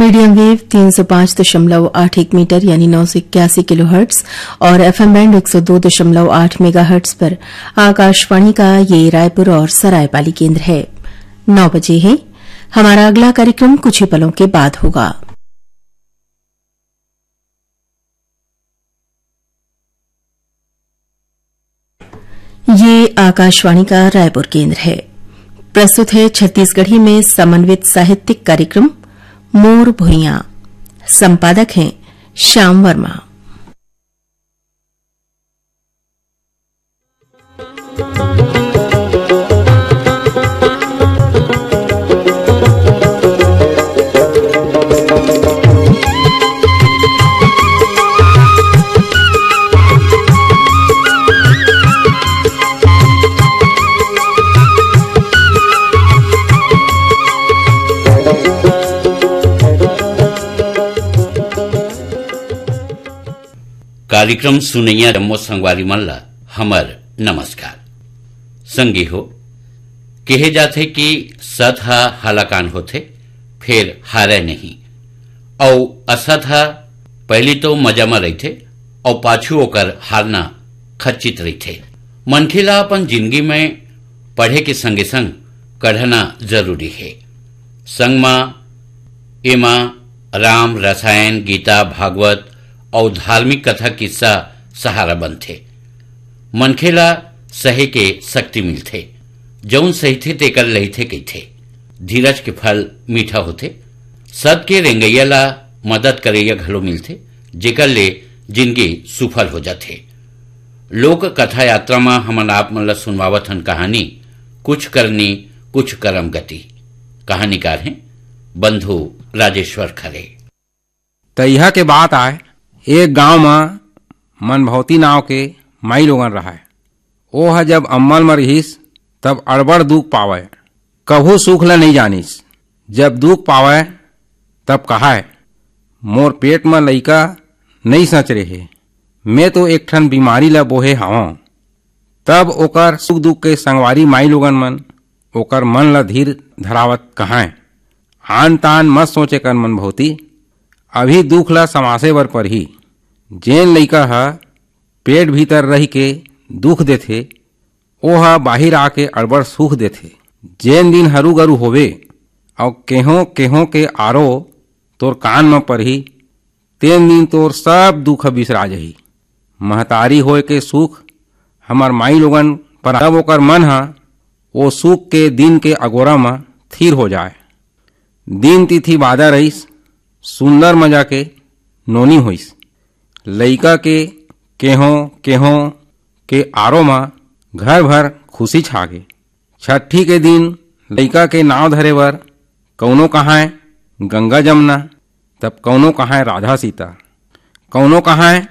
Medium wave तीन सौ पाँच दशमलव आठ एक मीटर, यानी नौ सौ इक्यासी किलो हर्ट्स और एफएम बैंड एक सौ दो दशमलव आठ मेगा हर्ट्स पर। आकाशवाणी का ये रायपुर और सरायपाली केंद्र है। नौ बजे है। हमारा अगला कार्यक्रम कुछ ही पलों के बाद होगा। ये आकाशवाणी का रायपुर केंद्र है। प्रस्तुत है छत्तीसगढ़ी में समन्वित साहित्यिक कार्यक्रम मोर भुइया। संपादक हैं श्याम वर्मा। कार्यक्रम सुनैया जम्मो संगवारी मन हमर नमस्कार। संगी हो, कहे जाथे कि सत ह हलाकान होथे, फिर हारे नहीं। और असत ह पहली तो मज़ा में रही थे और पाछू होकर हारना खचित रही थे मनखे ला अपन ज़िंदगी में पढ़े के संगे संग कढ़ना ज़रूरी है। संग मा, एमा राम, रसायन, गीता, भागवत और धार्मिक कथा किस्सा सहारा बनथे। मनखे ला सहे के शक्ति मिलथे। जौन सही थे तेकर लही थे कही थे धीरज के फल मीठा होथे। सद के रेंगैया ला मदद करैया घलो मिलथे, जेकर ले ज़िंदगी सुफल हो जाथे। लोक कथा यात्रा में हमन आप मन ला सुनवावत हन कहानी, कुछ करनी, कुछ करम गति। कहानीकार हैं बंधु राजेश्वर खरे। तैहा के बात आए एक गाँव में मनभवती नाव के माई लोगन रहा ओ ह जब अम्मल में रहीस तब अड़बड़ दुख पावे। कभू सुख ल नहीं जानिस। जब दुख पावे, तब कहा है मोर पेट में लइका नहीं सच रहे। मैं तो एक ठन बीमारी ला बोहे हवा। तब ओकर सुख दुख के संगवारी माई लोगन मन ओकर मन ला धीर धरावत कहा आन तान मत सोचे कर मन भवती अभी दुख ला समासे बर पर ही। जेन लइका ह पेट भीतर रह के दुख देथे ओ ह बाहिर आके अड़बड़ सुख देथे। जेन दिन हरू गरु होवे और केहो केहो के आरो तोर कान में पड़ही तेन दिन तोर सब दुख बिसरा जही। महतारी होए के सुख हमार माई लोगन पर तब ओकर मन ह, ओ सुख के दिन के अगोरा में थीर हो जाए। दिन तिथि बाधा रहीस सुंदर मज़ा के नोनी होइस। लइका के केहो केहो, के आरो मा घर भर खुशी छागे। छठी के दिन लइका के नाव धरे बर कौनो कहाँ गंगा जमुना, तब कौनो कहाँ राधा सीता। कौनो कहाँ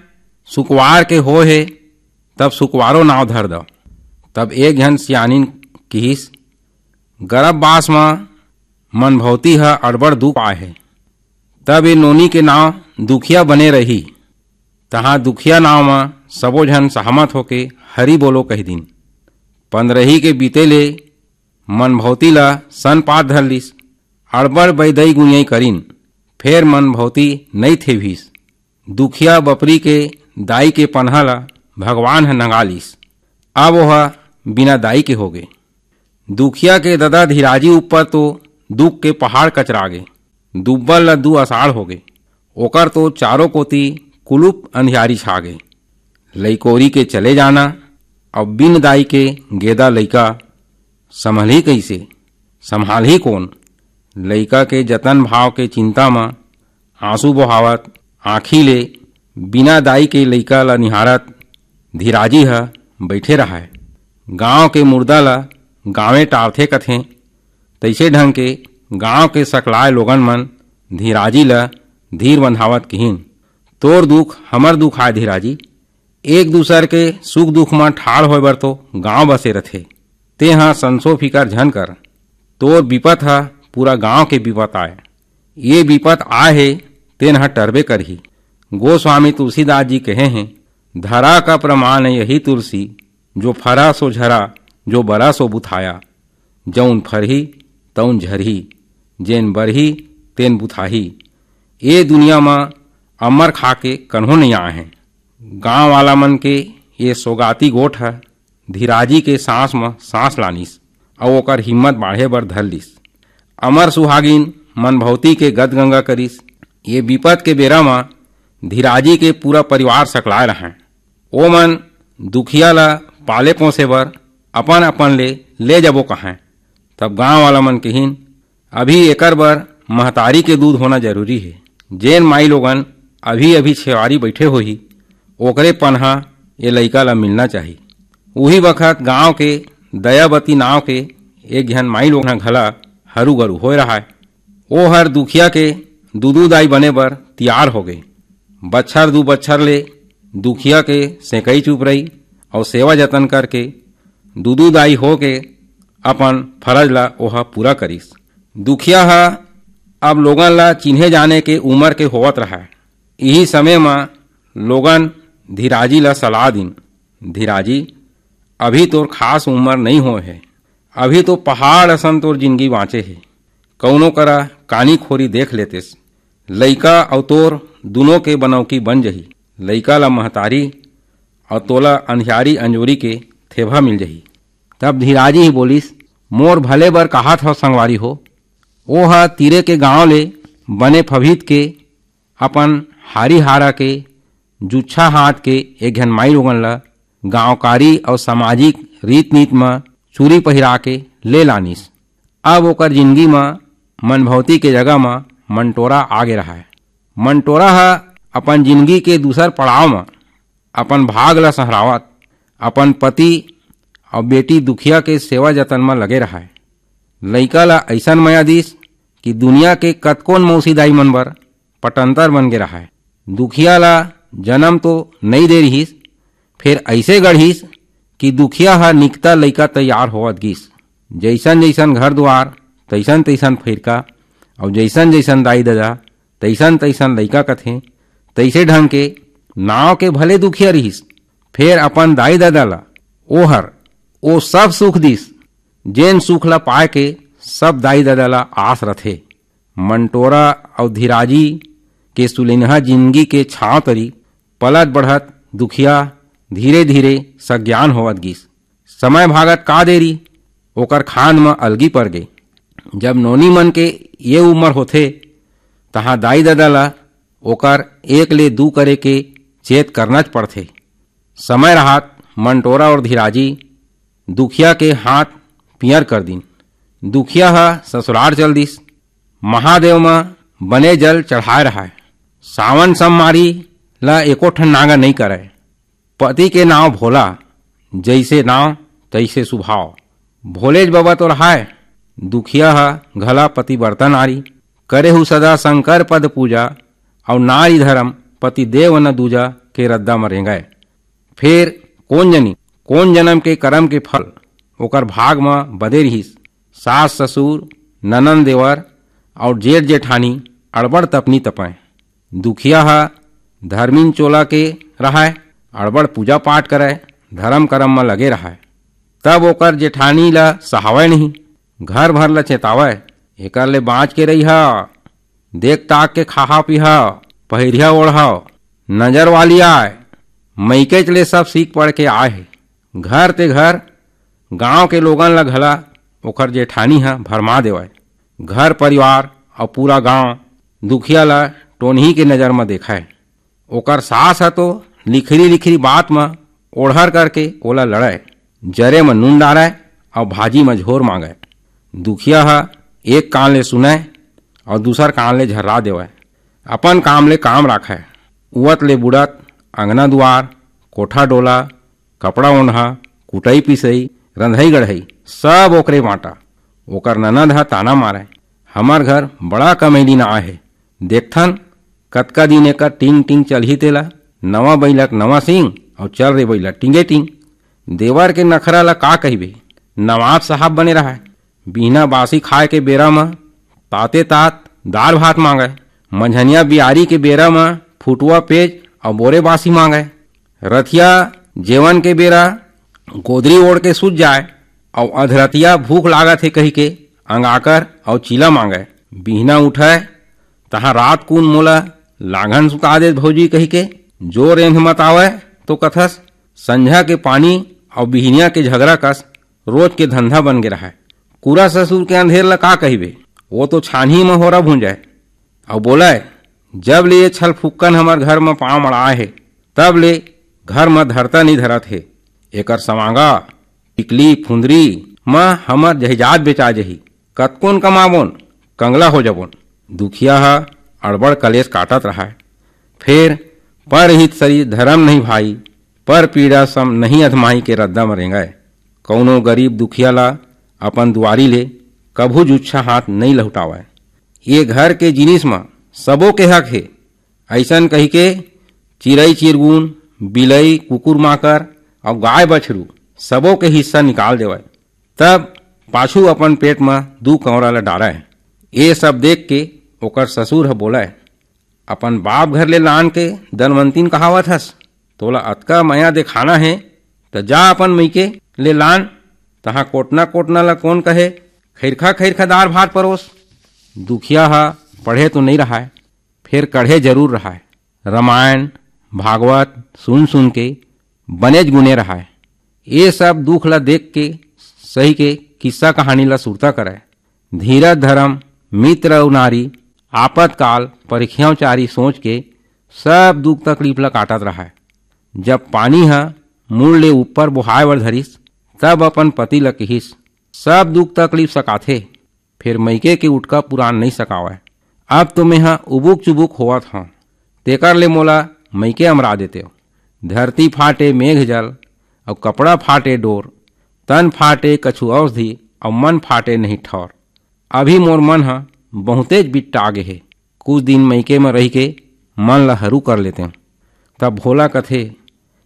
सुकवार के हो है, तब सुकवारो नाव धर दो। तब एक झन सियानिन किहिस में मन भवती है अड़बड़ दुख आए है। तब ये नोनी के नाव दुखिया बने रही। तहाँ दुखिया नाव में सबो झन सहमत होके हरी बोलो कह दिन। पंद्रही के बीते ले मन भवती ला सन पात धर लिस अड़बड़ बैदई गुनियाई करीन, फेर मन भवती नहीं थे भीस। दुखिया बपरी के दाई के पन्हा ला भगवान है नंगा लिस अब वह बिना दाई के हो गए दुखिया के ददा धीराजी ऊपर तो दुख के पहाड़ कचरा गे दुब्बल ला दू अषाढ़ हो गए। ओकर तो चारों कोती कुलूप अंधियारी छा गए। लइकोरी के चले जाना और बिन दाई के गेदा लइका संभली कैसे संभाल ही कौन? लइका के जतन भाव के चिंता में आँसू बहावत, आँखी ले बिना दाई के लइका ला निहारत धीराजी ह बैठे रहा है। गाँव के मुर्दा ला गांवे टारथे कथे तैसे ढंग के गाँव के सकलाए लोगन मन, धीराजी ल, धीर बंधावत किहिन तोर दुख, हमर दुख आय धीराजी। एक दूसर के सुख दुख में ठाड़ होए बर तो गाँव बसे रथे। ते हाँ संसो फिकर झन कर। तोर विपत हा पूरा गाँव के विपत आए ये विपत आए है तेन हा टरबे करही। गोस्वामी तुलसीदास जी कहे हैं, धरा का प्रमाण यही तुलसी, जो फरा सो झरा, जो बरा सो बुथाया। जौन फरही तौन झरही। जेन बरही, तेन बुथाही। ये दुनिया में अमर खा के कन्हो नहीं आए हैं गाँव वाला मन के ये सौगाती गोठ है, धीराजी के सांस में सांस लानिस और ओकर हिम्मत बाढ़े बर धर लिस। अमर सुहागिन मन भवती के गद गंगा करिस। ये विपद के बेरा में धीराजी के पूरा परिवार सकलाए रहे। ओ मन दुखिया ला पाले पोसे बर अपन अपन ले ले जबो कहें। तब गाँव वाला मन कहिन अभी एकर बर महतारी के दूध होना ज़रूरी है। जेन माई लोगन अभी अभी छेवारी बैठे होही, ओकरे पन्हा ये लइका ला मिलना चाहिए उही वक्त गाँव के, दयावती नाव के एक घन माई लोग घला हरू गरू हो रहा है। ओ हर दुखिया के दूदू दाई बने बर तैयार हो गए। बच्छर दू बच्छर ले दुखिया के सेकई चुप रही और सेवा जतन करके दूदू दाई हो के अपन फरज ला ओहा पूरा करिस। दुखिया हा अब लोगन ला चिन्हे जाने के उम्र के होवत रहा। यही समय में लोगन धीराजी ला सलाह दिन, धीराजी, अभी तोर खास उम्र नहीं हो है। अभी तो पहाड़ असन तोर ज़िंदगी बाँचे है। कौनो करा कानी खोरी देख लेतेस। लइका और तोर दोनों के बनौकी बन जही। लइका ला महतारी और तोला अंधियारी अंजोरी के थेभा मिल जही। तब धीराजी ही बोलिस, मोर भले बर कहा था संगवारी हो ओ हा तीरे के गाँव ले बने फभीत के, अपन हारी हारा के जुच्छा हाथ के एक घन माई लोगन ला गांवकारी और सामाजिक रीत नीत में चूरी पहिरा के ले लानिस। अब ओकर ज़िंदगी में मनभवती के जगह में मंटोरा आगे रहा है मंटोरा हा अपन ज़िंदगी के दूसर पड़ाव में अपन भाग ला सहरावत, अपन पति और बेटी दुखिया के सेवा जतन में लगे रहा है लइका ला ऐसन मयादीस कि दुनिया के कतकोन मौसीदाई मन बर पटंतर बन के रहा है दुखिया ला जन्म तो नहीं दे रहीस, फिर ऐसे गढ़ीस कि दुखिया हा निकता लइका तैयार होवत गिस। जैसन जैसन घर द्वार तैसन तैसन फिरका, और जैसन जैसन दाई दादा तैसन तैसन लइका कथे, तैसे ढंग के नाव के भले दुखिया रहीस, फिर अपन दाई ददा ला, ओहर, ओ सब सुख दिस। जेन ला पाए के सब दाई दादा ला आस रथे। मंटोरा और धीराजी के सुलेनहा ज़िंदगी के छाव तरी पलट बढ़त, दुखिया धीरे धीरे सज्ञान होवत गिस। समय भागत का देरी? ओकर खान में अलगी पड़ गई जब नोनी मन के ये उम्र होथे, तहाँ दाई दादा ला ओकर एक ले दू करे के चेत करना पड़थे। समय राहत, मंटोरा और धीराजी, दुखिया के हाथ पियर कर दिन। दुखिया हा, ससुराल चल दिस। महादेव में बने जल चढ़ाए रहा है सावन सम्मारी ला एको ठन नागा नहीं करे पति के नाव भोला, जैसे नाव, तैसे सुभाव। भोलेज बाबा तो रहा है दुखिया हा, घला पति बर्तन आरी। करे हु सदा शंकर पद पूजा और नारी धर्म पति देव न दूजा के रद्दा मरेंगे फिर कौन जनी, कौन जन्म के कर्म के फल ओकर भाग में बदे रहीस सास ससुर, ननन देवर, और जेठ जेठानी अड़बड़ तपनी तपय दुखिया हा धर्मीन चोला के रहा अड़बड़ पूजा पाठ करे धर्म कर्म में लगे रहा तब ओकर जेठानी ला सहावे नहीं, घर भर ला चेतावे, एकर ले बाँच के रही हा, देख ताक के खाहा पीहा पहिरिया ओढ़ा नज़र वाली आए मैके चले सब सीख पढ़ के आए घर ते घर गाँव के लोगन ला घला ओकर जेठानी है, भरमा देवाय घर, परिवार और पूरा गाँव दुखिया ला टोनही के नज़र में देखा। है ओकर सास है तो लिखरी लिखरी बात में ओढ़र करके ओला लड़े। जरे में नून डाले और भाजी में झोर मांगे। दुखिया है एक कान ले सुने और दूसर कान ले झर्रा देवे। अपन काम ले काम राखे। उवत ले बुड़त, अंगना दुआर, कोठा डोला, कपड़ा ओढ़ा कुटई पिसई रंधई गढ़ई, सब ओकरे बांटा। ओकर ननद हा ताना मारे। हमार घर बड़ा कमेली ना है देखथन, कतका दिन एकर टिंग टिंग चलही तेला। नवा बैलक नवा सिंह, और चल रे बैला टिंगे टिंग। देवर के नखरा ला का कहिबे? नवाब साहब बने रहा है। बिना बासी खाए के बेरा में ताते तात दाल भात मांगे। मंझनिया बियारी के बेरा में फुटुआ पेज और बोरे बासी मांगे। रथिया, जेवन के बेरा गोदरी ओढ़ के सूझ जाए और अधरतिया भूख लागत है कही के अंगाकर और चीला मांगे। बिहना उठाए तहाँ रात कून मोला लाघन सुता दे भौजी कही के। जो रेंध मत आवे तो कथस संझा के पानी और बिहनिया के झगड़ा कस, रोज के धंधा बन गे रहा। है पूरा ससुर के अंधेर ला का कहिबे? वो तो छानही में होरा भूंजाए और बोला, जब ले छल फुक्कन हमार घर में पाँव मड़ाए है, तब ले घर में धरता नहीं धरत है। एकर समांगा टिकली, फुंदरी, माँ, हमर जहिजात बेचा जही। कतकोन कमाबोन, कंगला हो जबोन। दुखिया हा, अड़बड़ कलेश काटत रहा है। फिर पर हित शरीर धर्म नहीं भाई, पर पीड़ा सम नहीं अधमाई के रद्दा मरेंगे कौनो गरीब दुखिया ला, अपन दुआरी ले, कभू जुच्छा हाथ नहीं लहुटावे ये घर के जिनिस में, सबो के हक है। ऐसन कही के चिड़ई चिरगुन, बिलई कुकुर माकर और गाय बछरू, सबो के हिस्सा निकाल देवे। तब पाछू अपन पेट में दू कौरा ला डाला है। ये सब देख के ओकर ससुर ह बोला है, अपन बाप घर ले लान के धनवंतीन कहावत हस। तोला अतका मया दिखाना है तो जा अपन मईके ले लान। तहाँ कोटना कोटना ला कौन कहे, खैरखा खैरखा दार भात परोस। दुखिया हा पढ़े तो नहीं रहा है, फिर कढ़े ज़रूर रहा है। रामायण, भागवत सुन सुन के बनेज गुने रहा है। ये सब दुख ला देख के, सही के किस्सा कहानी ला सुरता करे। धीरज धर्म, मित्र और नारी, आपतकाल परीक्षाओं चारी सोच के सब दुख तकलीफ़ ला काटत रहा है। जब पानी हा मुड़ ले ऊपर बुहाय बर धरिस, तब अपन पति ल कहिस, सब दुख तकलीफ़ सकाथे, फिर मैके के उठका पुरान नहीं सकावे। अब तो मैं उबुक चुबुक होवत हूँ, तेकर ले मोला मैके अमरा देते हो। धरती फाटे मेघ जल, और कपड़ा फाटे डोर, तन फाटे कछु औषधि, और मन फाटे नहीं ठौर। अभी मोर मन हा बहुतेज बिट्टा आगे है। कुछ दिन मैके में रह के मन ला हरू कर लेते। हूँ तब भोला कथे,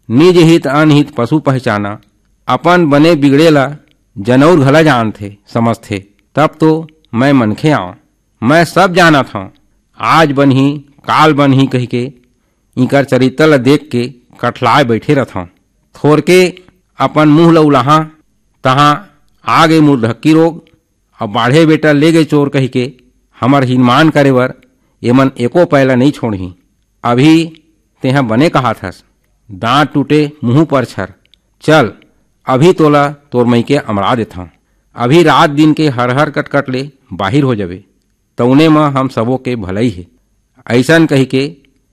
निज हित अनहित पशु पहचाना, अपन बने बिगड़ेला जनौर घला जानथे, समझथे। तब तो मैं मनखे आऊँ, मैं सब जाना था आज बनही, काल बनही कह के इकर चरित्र ला देख के कठलाए बैठे रहता थोर के अपन मुँह ला उलाहा तहाँ आगे मुर ढक्की रोग और बाढ़े बेटा ले गए चोर कह के हमर हिनमान करे बर एमन एको पैला नहीं छोड़ही। अभी तेहा बने कहा थस? दांत टूटे, मुँह पर छर। चल, अभी तोला तोर मई के अमरा देता अभी रात दिन के हर हर कटकट ले बाहिर हो जावे। तौने में हम सबों के भलाई है। ऐसन कही के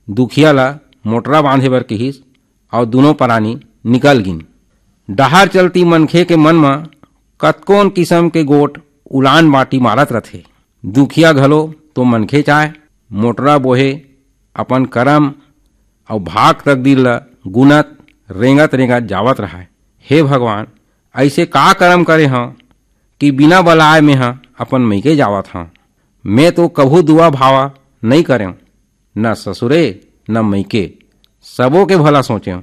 दुखिया ला मोटरा बांधे बर कहिस और दोनों परानी निकल गिन। डहार चलती मनखे के मन में कतकोन किस्म के गोट उलान बाटी मारत रथे। दुखिया घलो तो मनखे चाहे, मोटरा बोहे, अपन करम और भाग तकदीर ला गुनत, रेंगत रेंगत जावत रहा है भगवान, ऐसे का कर्म करे हाँ कि बिना बलाए में हाँ अपन मैके जावत हाँ? मैं तो कभू दुआ भावा नहीं करें न ससुरे, न मैके। सबों के भला सोचे।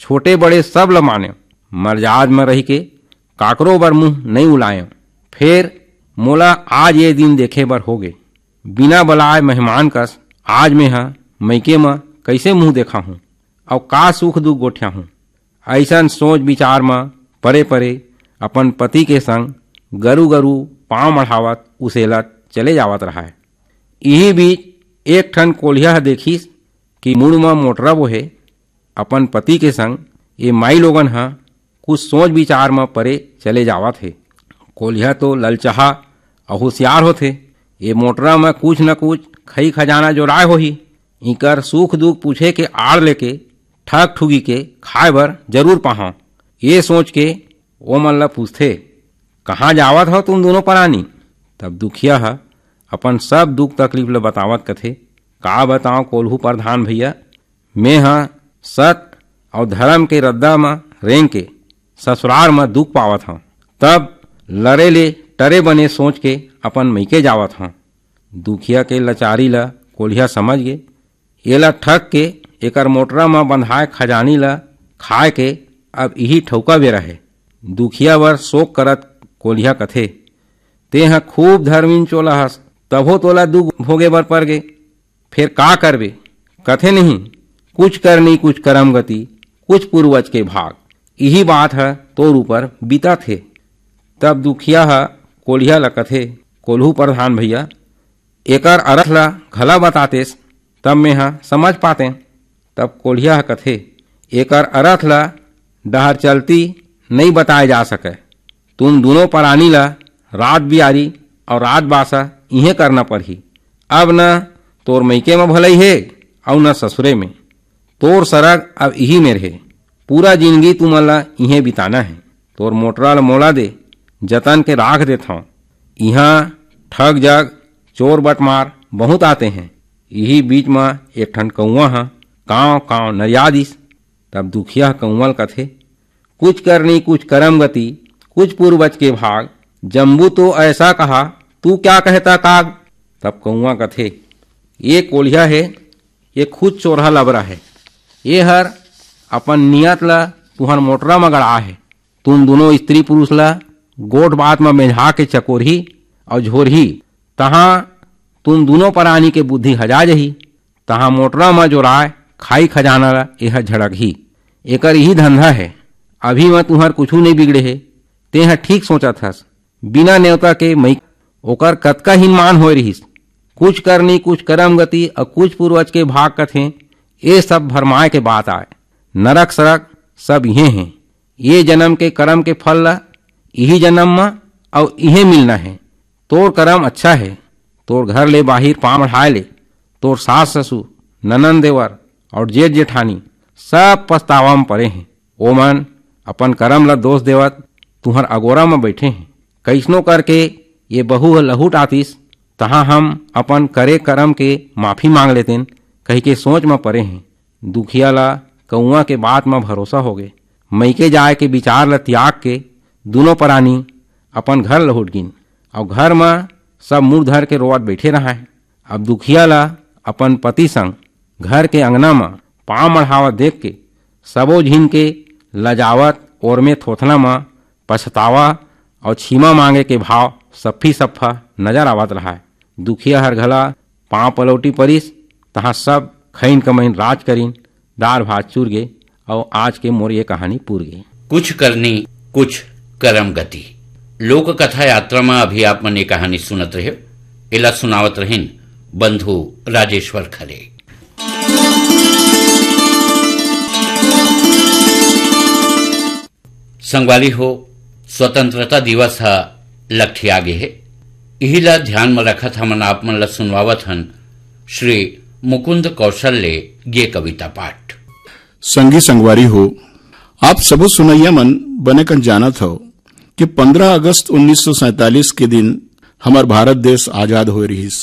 छोटे बड़े सब ल माने मर्याद में रह के काकरो बर मुँह नहीं उलाए। फिर मोला आज ये दिन देखे बर हो गए। बिना बलाए मेहमान कस आज में हाँ मैके में कैसे मुँह देखा हूँ? और का सुख दुख गोठिया हूँ? ऐसा सोच विचार में परे परे अपन पति के संग गरु गरु पाँव मढ़ावत, उसेलत चले जावत रहा है। यही बीच एक ठन कोलिया देखिस कि मुड़ में मोटरा बोहे अपन पति के संग, ये माई लोगन हा, कुछ सोच विचार में परे चले जावत है। कोलिया तो ललचहा और होशियार होथे ये मोटरा में कुछ न कुछ खई खजाना जो राय होही। इकर सुख दुख पूछे के आड़ लेके, ठग ठुगी के खाए बर ज़रूर पाहा। ये सोच के वो मन ला पूछते, कहाँ जावत हो तुम दोनों परानी? तब दुखिया है, अपन सब दुख तकलीफ़ ल बतावत कथे। का बताओ कोल्हू प्रधान भैया? मैं हाँ सत और धर्म के रद्दा में रेंग के ससुराल में दुख पावत हूँ। तब लड़े ले टरे बने सोच के अपन मैके जावत हूँ। दुखिया के लचारी ला कोल्हिया समझ गे। ये ला ठग के एकर मोटरा में बंधाए खजानी ला खाए के अब यही ठौका बेरा है दुखिया बर शोक करत कोल्हिया कथे ते ह खूब धर्मीन चोला हस तभो तोला दुख भोगे बर पड़ गे फिर का करवे? कथे नहीं। कुछ करनी कुछ करम गति, कुछ पूर्वज के भाग। यही बात है, तोर ऊपर बीता थे। तब दुखिया है कोलिया ल कथे कोल्हू प्रधान भैया, एकर अर्थ ला घला बतातेस। तब में हा, समझ पाते। तब कोढ़िया कथे। एकर अर्थ ला डहर चलती नहीं बताए जा सके। तुम दोनों प्राणी ला, रात बियारी और रात बासा, इहे करना पड़ही। अब न तोर मैके में भलई है और न ससुरे में। तोर सरग अब यही में रहे। पूरा ज़िंदगी तुमन ला इहे बिताना है। तोर मोटरा ला मोला दे, जतन के राख देता हूँ। यहाँ ठग जग, चोर बटमार बहुत आते हैं। यही बीच में एक ठन कौआ हा, काँव काँव नरिया दिस तब दुखिया कौवल कथे। कुछ करनी, कुछ करम गति, कुछ पूर्वज के भाग। जम्बू तो ऐसा कहा, तू क्या कहता काग? तब कौआ कथे ये कोलिया है, ये खुद चोरहा लबरा है। ये हर अपन नियत ला तुहर मोटरा में गड़ा है। तुम दोनों स्त्री पुरुष ला गोठ बात में मेझा के चकोरही और झोरही। तहाँ तुम दोनों प्राणी के बुद्धि हजा जही। तहाँ मोटरा में जो राय खाई खजाना ला, यह झड़क ही। एकर यही धंधा है। अभी मैं तुहर कुछू नहीं बिगड़े है। ते ह ठीक सोचत हस बिना नेवता के मई ओकर कतका ही मान हो रहीस। कुछ करनी, कुछ करम गति और कुछ पूर्वज के भाग कथे, ये सब भरमाए के बात आए। नरक, सरक सब ये हैं। ये जन्म के कर्म के फल यही जन्म में और इहे मिलना है। तोर कर्म अच्छा है। तोर घर ले बाहिर पाँव बढ़ाए ले। तोर सास ससुर ननन देवर और जेठ जेठानी सब पछतावा में पड़े हैं। ओमन अपन कर्म ला दोष देवत, तुहर अगोरा में बैठे हैं। कैसनो करके ये बहु लहूट आतिस। तहाँ हम अपन करे कर्म के माफ़ी मांग लेतेन कही के सोच में पड़े हैं। दुखिया ला कौआ के बात में भरोसा हो गए। मैके जाए के विचार ला त्याग के दोनों प्राणी अपन घर लहुट गिन और घर में सब मुँह धर के रोवत बैठे रहा है। अब दुखिया ला अपन पति संग घर के अंगना में पाँव मढ़ावत देख के सबो झिन के लजावत और में थोथना में पछतावा और छीमा मांगे के भाव सफ़ी सफ़ा नज़र आवत रहा है। दुखिया हर घला, पाँव पलौटी परिस, तहाँ सब खैन कमैन राज करीन, दार भात चूर गे और आज के मोर ये कहानी पूर गई कुछ करनी, कुछ करम गति। लोक कथा यात्रा में अभी आप मन ये कहानी सुनत रहे इला सुनावत रहिन बंधु राजेश्वर खरे। संगवाली हो, स्वतंत्रता दिवस हा लक्ष्य आगे है। यही ला ध्यान में रखत हमन आप मन ला सुनवावत हन, श्री मुकुंद कौशल ले ये कविता पाठ। संगी संगवारी हो, आप सब सुनैया मन बने कन जानत हो कि 15 अगस्त 1947 के दिन हमार भारत देश आज़ाद हो रहीस।